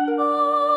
Oh.